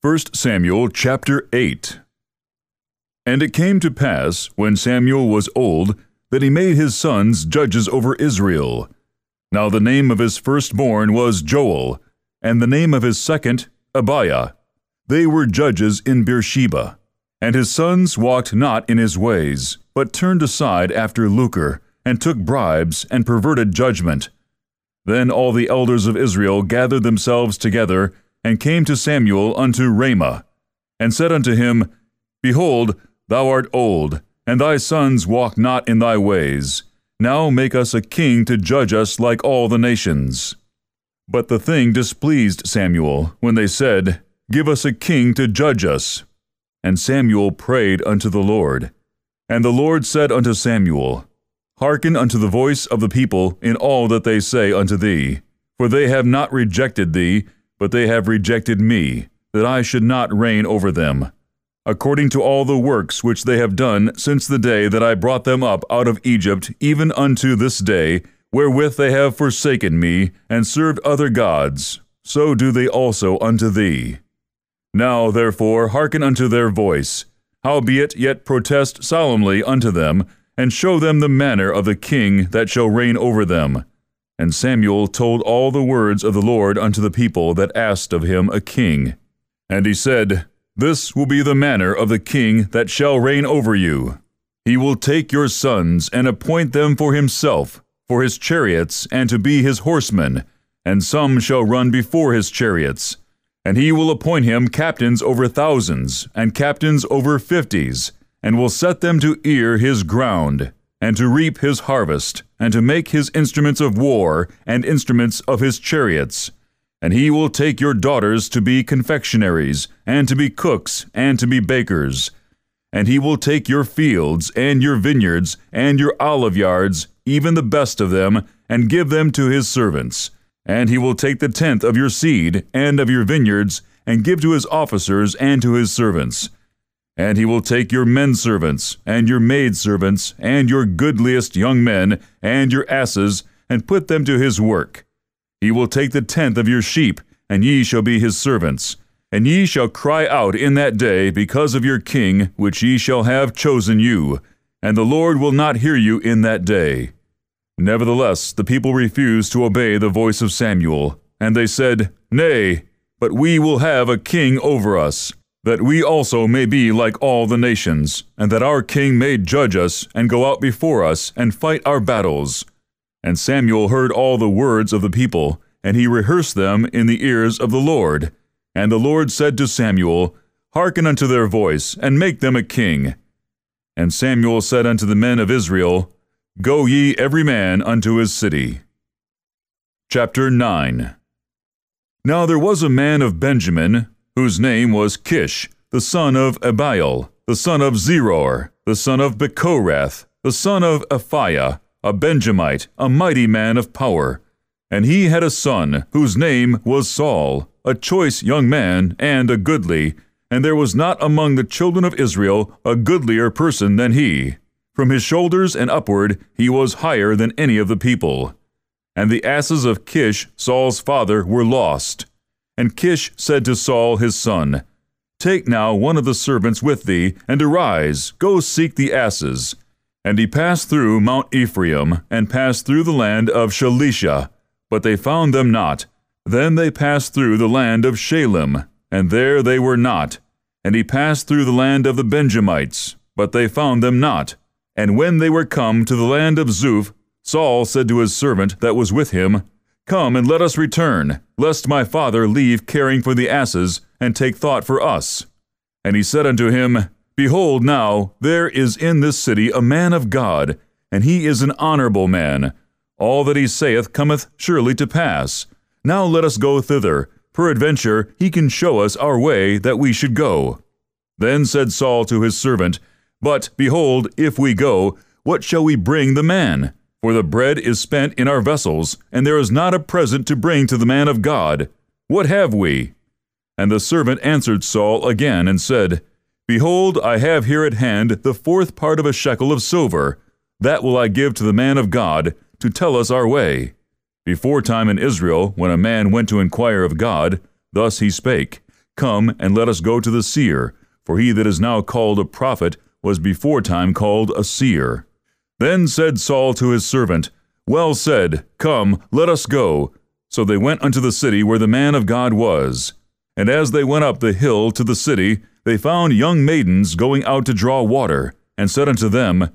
1 Samuel chapter 8 And it came to pass, when Samuel was old, that he made his sons judges over Israel. Now the name of his firstborn was Joel, and the name of his second, Abiah. They were judges in Beersheba. And his sons walked not in his ways, but turned aside after lucre, and took bribes, and perverted judgment. Then all the elders of Israel gathered themselves together, and came to Samuel unto Ramah, and said unto him, Behold, thou art old, and thy sons walk not in thy ways. Now make us a king to judge us like all the nations. But the thing displeased Samuel, when they said, Give us a king to judge us. And Samuel prayed unto the Lord. And the Lord said unto Samuel, Hearken unto the voice of the people in all that they say unto thee. For they have not rejected thee, but they have rejected me, that I should not reign over them. According to all the works which they have done since the day that I brought them up out of Egypt, even unto this day, wherewith they have forsaken me, and served other gods, so do they also unto thee. Now therefore hearken unto their voice, howbeit yet protest solemnly unto them, and show them the manner of the king that shall reign over them. And Samuel told all the words of the Lord unto the people that asked of him a king. And he said, This will be the manner of the king that shall reign over you. He will take your sons and appoint them for himself, for his chariots, and to be his horsemen, and some shall run before his chariots. And he will appoint him captains over thousands, and captains over fifties, and will set them to ear his ground, and to reap his harvest, and to make his instruments of war, and instruments of his chariots. And he will take your daughters to be confectionaries, and to be cooks, and to be bakers. And he will take your fields, and your vineyards, and your olive yards, even the best of them, and give them to his servants. And he will take the tenth of your seed, and of your vineyards, and give to his officers and to his servants. And he will take your men servants, and your maid servants, and your goodliest young men, and your asses, and put them to his work. He will take the tenth of your sheep, and ye shall be his servants. And ye shall cry out in that day because of your king, which ye shall have chosen you. And the Lord will not hear you in that day. Nevertheless, the people refused to obey the voice of Samuel, and they said, Nay, but we will have a king over us, that we also may be like all the nations, and that our king may judge us, and go out before us, and fight our battles. And Samuel heard all the words of the people, and he rehearsed them in the ears of the Lord. And the Lord said to Samuel, Hearken unto their voice, and make them a king. And Samuel said unto the men of Israel, Go ye every man unto his city. Chapter 9 Now there was a man of Benjamin, whose name was Kish, the son of Abiel, the son of Zeror, the son of Bechorath, the son of Aphiah, a Benjamite, a mighty man of power. And he had a son, whose name was Saul, a choice young man, and a goodly, and there was not among the children of Israel a goodlier person than he. From his shoulders and upward he was higher than any of the people. And the asses of Kish, Saul's father, were lost. And Kish said to Saul his son, Take now one of the servants with thee, and arise, go seek the asses. And he passed through Mount Ephraim, and passed through the land of Shalisha, but they found them not. Then they passed through the land of Shalim, and there they were not. And he passed through the land of the Benjamites, but they found them not. And when they were come to the land of Zuph, Saul said to his servant that was with him, Come and let us return, lest my father leave caring for the asses, and take thought for us. And he said unto him, Behold, now there is in this city a man of God, and he is an honorable man. All that he saith cometh surely to pass. Now let us go thither. Peradventure he can show us our way that we should go. Then said Saul to his servant, but, behold, if we go, what shall we bring the man? For the bread is spent in our vessels, and there is not a present to bring to the man of God. What have we? And the servant answered Saul again and said, Behold, I have here at hand the fourth part of a shekel of silver. That will I give to the man of God, to tell us our way. Before time in Israel, when a man went to inquire of God, thus he spake, Come and let us go to the seer, for he that is now called a prophet was before time called a seer. Then said Saul to his servant, Well said, come, let us go. So they went unto the city where the man of God was. And as they went up the hill to the city, they found young maidens going out to draw water, and said unto them,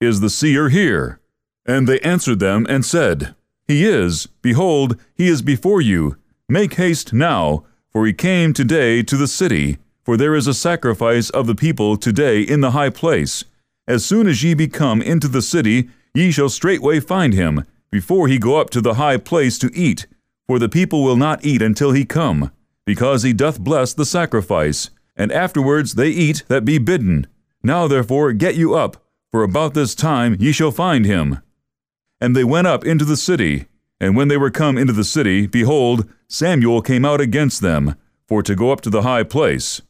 Is the seer here? And they answered them and said, He is. Behold, he is before you. Make haste now, for he came today to the city. For there is a sacrifice of the people today in the high place. As soon as ye be come into the city, ye shall straightway find him, before he go up to the high place to eat. For the people will not eat until he come, because he doth bless the sacrifice. And afterwards they eat that be bidden. Now therefore get you up, for about this time ye shall find him. And they went up into the city. And when they were come into the city, behold, Samuel came out against them, for to go up to the high place.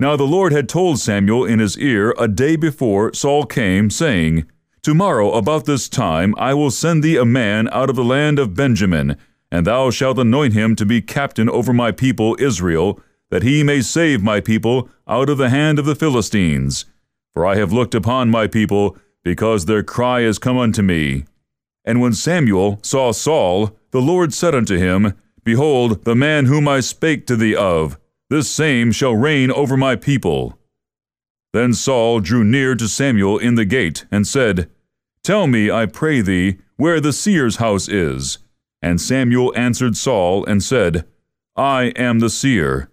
Now the Lord had told Samuel in his ear a day before Saul came, saying, Tomorrow about this time I will send thee a man out of the land of Benjamin, and thou shalt anoint him to be captain over my people Israel, that he may save my people out of the hand of the Philistines. For I have looked upon my people, because their cry is come unto me. And when Samuel saw Saul, the Lord said unto him, Behold, the man whom I spake to thee of, this same shall reign over my people. Then Saul drew near to Samuel in the gate, and said, Tell me, I pray thee, where the seer's house is. And Samuel answered Saul, and said, I am the seer.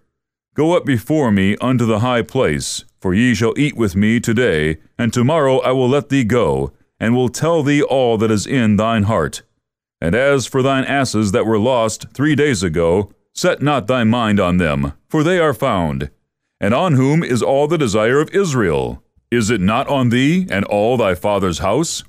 Go up before me unto the high place, for ye shall eat with me today, and tomorrow I will let thee go, and will tell thee all that is in thine heart. And as for thine asses that were lost three days ago, Set not thy mind on them, for they are found. And on whom is all the desire of Israel? Is it not on thee and all thy father's house?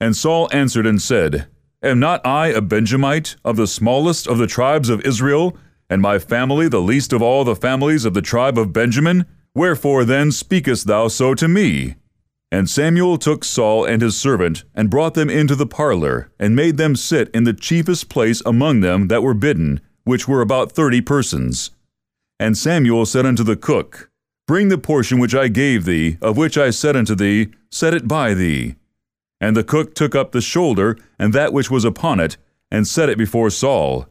And Saul answered and said, Am not I a Benjamite, of the smallest of the tribes of Israel, and my family the least of all the families of the tribe of Benjamin? Wherefore then speakest thou so to me? And Samuel took Saul and his servant, and brought them into the parlor, and made them sit in the chiefest place among them that were bidden, which were about thirty persons. And Samuel said unto the cook, Bring the portion which I gave thee, of which I said unto thee, Set it by thee. And the cook took up the shoulder, and that which was upon it, and set it before Saul.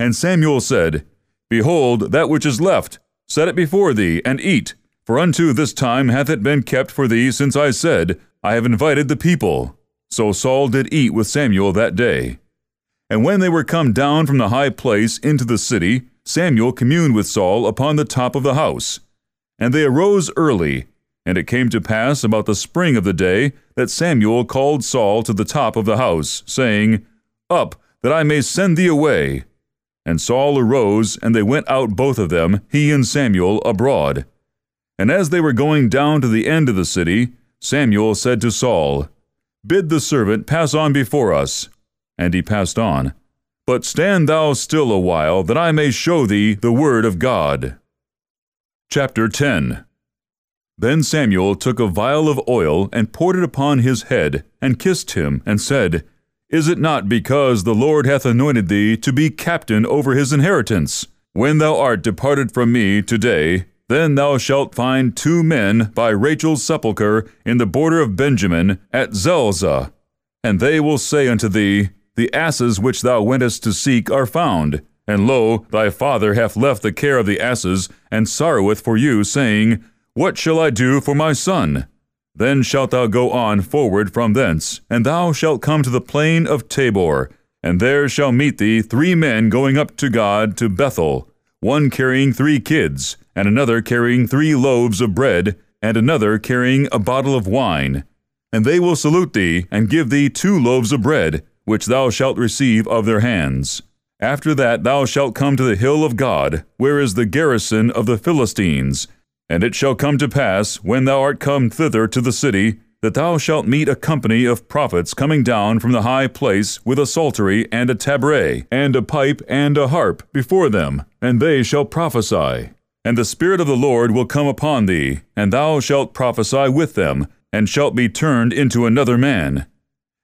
And Samuel said, Behold, that which is left, set it before thee, and eat. For unto this time hath it been kept for thee since I said, I have invited the people. So Saul did eat with Samuel that day. And when they were come down from the high place into the city, Samuel communed with Saul upon the top of the house. And they arose early, and it came to pass about the spring of the day that Samuel called Saul to the top of the house, saying, Up, that I may send thee away. And Saul arose, and they went out both of them, he and Samuel, abroad. And as they were going down to the end of the city, Samuel said to Saul, Bid the servant pass on before us. And he passed on. But stand thou still a while, that I may show thee the word of God. Chapter 10 Then Samuel took a vial of oil, and poured it upon his head, and kissed him, and said, Is it not because the Lord hath anointed thee to be captain over his inheritance? When thou art departed from me today, then thou shalt find two men by Rachel's sepulchre in the border of Benjamin at Zelzah. And they will say unto thee, the asses which thou wentest to seek are found. And lo, thy father hath left the care of the asses, and sorroweth for you, saying, What shall I do for my son? Then shalt thou go on forward from thence, and thou shalt come to the plain of Tabor, and there shall meet thee three men going up to God to Bethel, one carrying three kids, and another carrying three loaves of bread, and another carrying a bottle of wine. And they will salute thee, and give thee two loaves of bread, which thou shalt receive of their hands. After that thou shalt come to the hill of God, where is the garrison of the Philistines. And it shall come to pass, when thou art come thither to the city, that thou shalt meet a company of prophets coming down from the high place with a psaltery and a tabret, and a pipe and a harp before them, and they shall prophesy. And the Spirit of the Lord will come upon thee, and thou shalt prophesy with them, and shalt be turned into another man.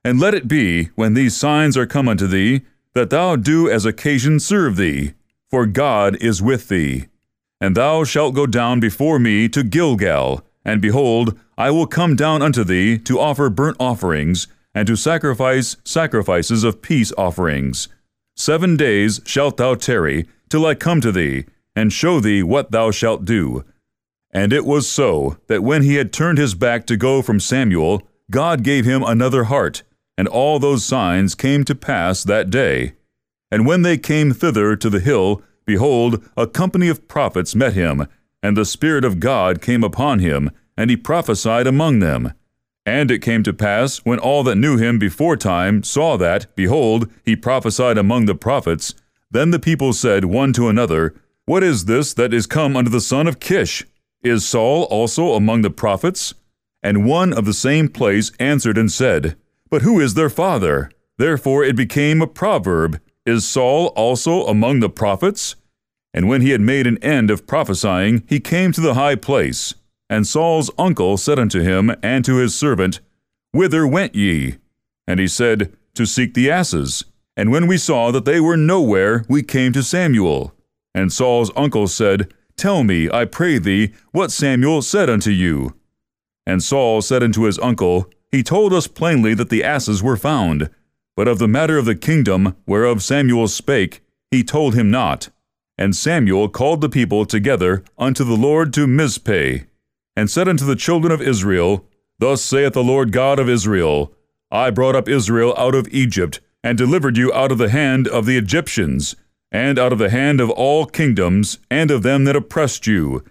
And let it be, when these signs are come unto thee, that thou do as occasion serve thee, for God is with thee. And thou shalt go down before me to Gilgal, and behold, I will come down unto thee to offer burnt offerings, and to sacrifice sacrifices of peace offerings. Seven days shalt thou tarry, till I come to thee, and show thee what thou shalt do. And it was so, that when he had turned his back to go from Samuel, God gave him another heart, and all those signs came to pass that day. And when they came thither to the hill, behold, a company of prophets met him, and the Spirit of God came upon him, and he prophesied among them. And it came to pass, when all that knew him before time saw that, behold, he prophesied among the prophets, then the people said one to another, What is this that is come unto the son of Kish? Is Saul also among the prophets? And one of the same place answered and said, But who is their father? Therefore it became a proverb, Is Saul also among the prophets? And when he had made an end of prophesying, he came to the high place. And Saul's uncle said unto him and to his servant, Whither went ye? And he said, To seek the asses. And when we saw that they were nowhere, we came to Samuel. And Saul's uncle said, Tell me, I pray thee, what Samuel said unto you. And Saul said unto his uncle, He told us plainly that the asses were found. But of the matter of the kingdom, whereof Samuel spake, he told him not. And Samuel called the people together unto the Lord to Mizpeh and said unto the children of Israel, Thus saith the Lord God of Israel, I brought up Israel out of Egypt, and delivered you out of the hand of the Egyptians, and out of the hand of all kingdoms, and of them that oppressed you.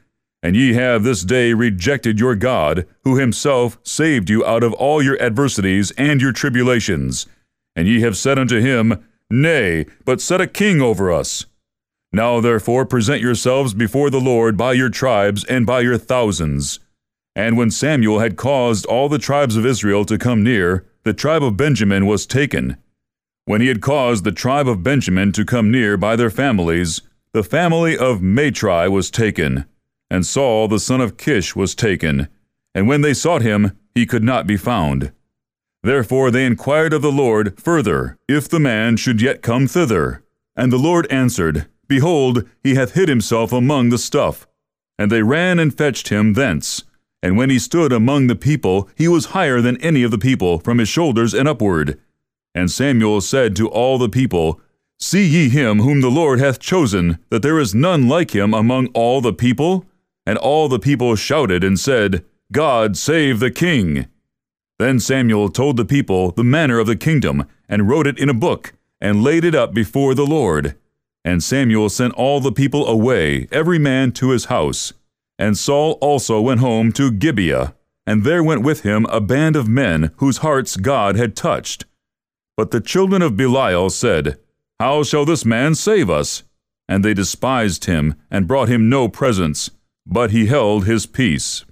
And ye have this day rejected your God, who himself saved you out of all your adversities and your tribulations. And ye have said unto him, Nay, but set a king over us. Now therefore present yourselves before the Lord by your tribes and by your thousands. And when Samuel had caused all the tribes of Israel to come near, the tribe of Benjamin was taken. When he had caused the tribe of Benjamin to come near by their families, the family of Matri was taken, and Saul the son of Kish was taken. And when they sought him, he could not be found. Therefore they inquired of the Lord further, if the man should yet come thither. And the Lord answered, Behold, he hath hid himself among the stuff. And they ran and fetched him thence. And when he stood among the people, he was higher than any of the people from his shoulders and upward. And Samuel said to all the people, See ye him whom the Lord hath chosen, that there is none like him among all the people? And all the people shouted and said, God save the king. Then Samuel told the people the manner of the kingdom, and wrote it in a book, and laid it up before the Lord. And Samuel sent all the people away, every man to his house. And Saul also went home to Gibeah, and there went with him a band of men whose hearts God had touched. But the children of Belial said, How shall this man save us? And they despised him, and brought him no presents, but he held his peace.